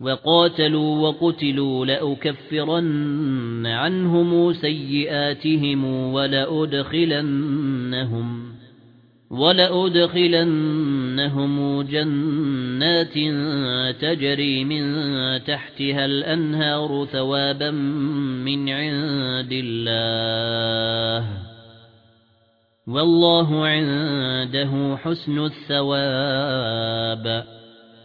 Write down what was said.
وقاتلوا وقتلوا لأكفرن عنهم سيئاتهم ولأدخلنهم ولأدخلنهم جنات تجري من تحتها الأنهار ثوابا من عند الله والله عنده حسن الثواب